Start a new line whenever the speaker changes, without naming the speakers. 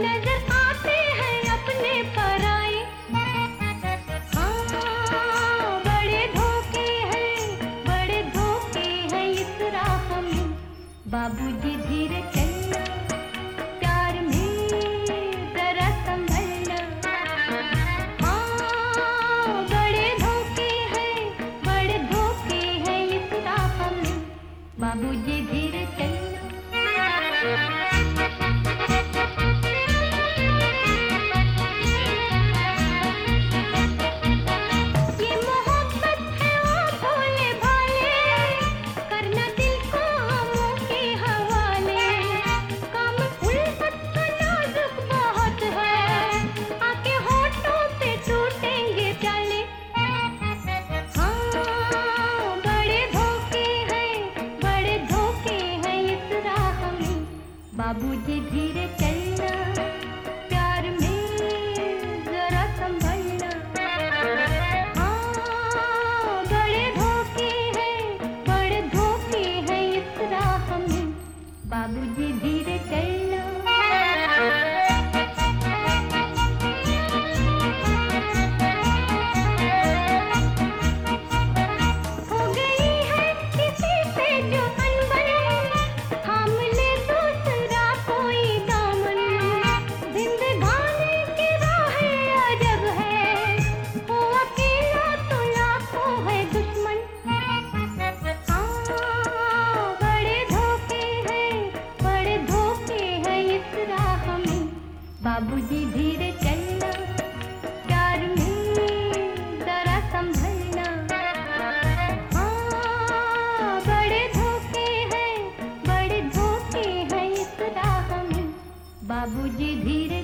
नज़र आते हैं अपने हाँ, बड़े धोखे हैं बड़े धोखे हैं बाबूजी धीरे चल बाबू जी धीरे चलना। बाबूजी धीरे